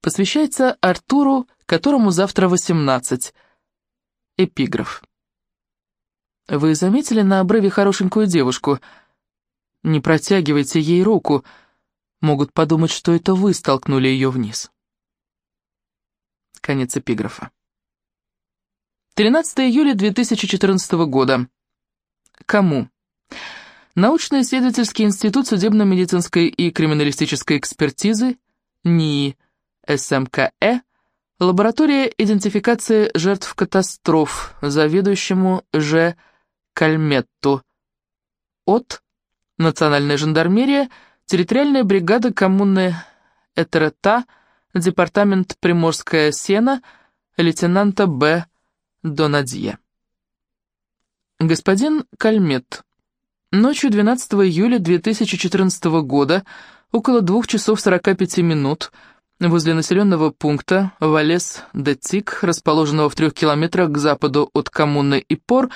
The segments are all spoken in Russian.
Посвящается Артуру, которому завтра 18. Эпиграф. Вы заметили на обрыве хорошенькую девушку? Не протягивайте ей руку. Могут подумать, что это вы столкнули ее вниз. Конец эпиграфа. 13 июля 2014 года. Кому? Научно-исследовательский институт судебно-медицинской и криминалистической экспертизы, НИИ, СМКЭ, лаборатория идентификации жертв катастроф, заведующему Ж. Кальметту. От Национальная жандармерия, территориальная бригада коммуны Этерета, департамент Приморская Сена, лейтенанта Б. Донадье. Господин Кальмет. Ночью 12 июля 2014 года, около двух часов 45 минут, возле населенного пункта Валес-де-Тик, расположенного в трех километрах к западу от коммуны Ипор,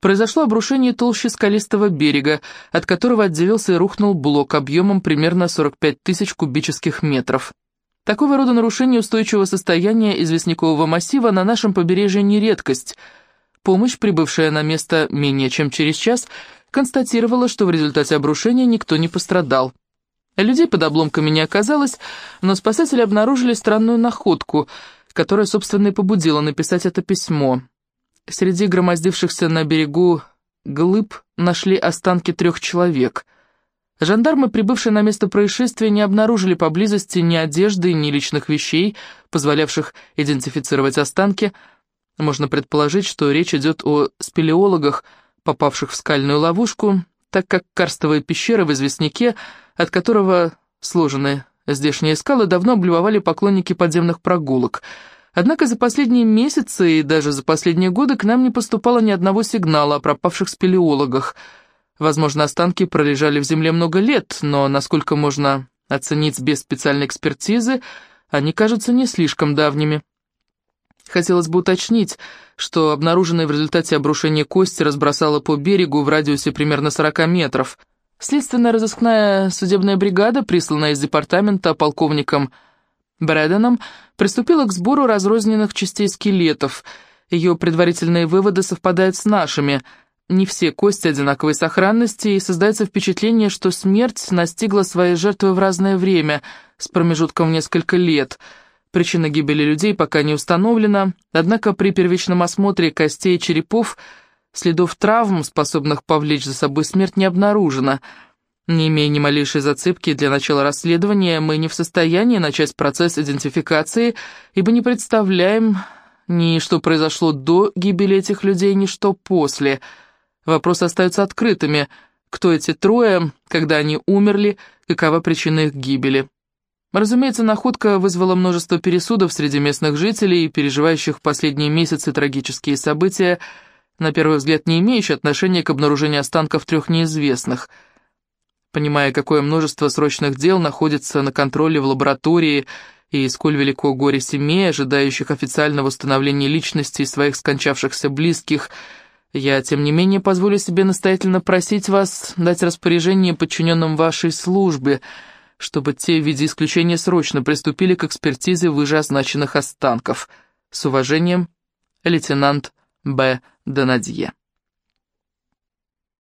произошло обрушение толщи скалистого берега, от которого отделился и рухнул блок объемом примерно 45 тысяч кубических метров. Такого рода нарушение устойчивого состояния известнякового массива на нашем побережье не редкость. Помощь, прибывшая на место менее чем через час, констатировала, что в результате обрушения никто не пострадал. Людей под обломками не оказалось, но спасатели обнаружили странную находку, которая, собственно, и побудила написать это письмо. Среди громоздившихся на берегу глыб нашли останки трех человек. Жандармы, прибывшие на место происшествия, не обнаружили поблизости ни одежды, ни личных вещей, позволявших идентифицировать останки. Можно предположить, что речь идет о спелеологах, попавших в скальную ловушку, так как карстовая пещера в известняке, от которого сложены здешние скалы, давно облюбовали поклонники подземных прогулок. Однако за последние месяцы и даже за последние годы к нам не поступало ни одного сигнала о пропавших спелеологах. Возможно, останки пролежали в земле много лет, но, насколько можно оценить без специальной экспертизы, они кажутся не слишком давними. Хотелось бы уточнить, что обнаруженная в результате обрушения кости разбросала по берегу в радиусе примерно 40 метров. Следственная разыскная судебная бригада, присланная из департамента полковником Брэденом, приступила к сбору разрозненных частей скелетов. Ее предварительные выводы совпадают с нашими. Не все кости одинаковой сохранности, и создается впечатление, что смерть настигла своей жертвы в разное время, с промежутком в несколько лет – Причина гибели людей пока не установлена, однако при первичном осмотре костей и черепов следов травм, способных повлечь за собой смерть, не обнаружено. Не имея ни малейшей зацепки для начала расследования, мы не в состоянии начать процесс идентификации, ибо не представляем ни что произошло до гибели этих людей, ни что после. Вопросы остаются открытыми. Кто эти трое, когда они умерли, какова причина их гибели? Разумеется, находка вызвала множество пересудов среди местных жителей, переживающих последние месяцы трагические события, на первый взгляд не имеющие отношения к обнаружению останков трех неизвестных. Понимая, какое множество срочных дел находится на контроле в лаборатории и сколь велико горе семей, ожидающих официального установления личности своих скончавшихся близких, я, тем не менее, позволю себе настоятельно просить вас дать распоряжение подчиненным вашей службе – чтобы те в виде исключения срочно приступили к экспертизе вышеозначенных останков. С уважением, лейтенант Б. Донадье.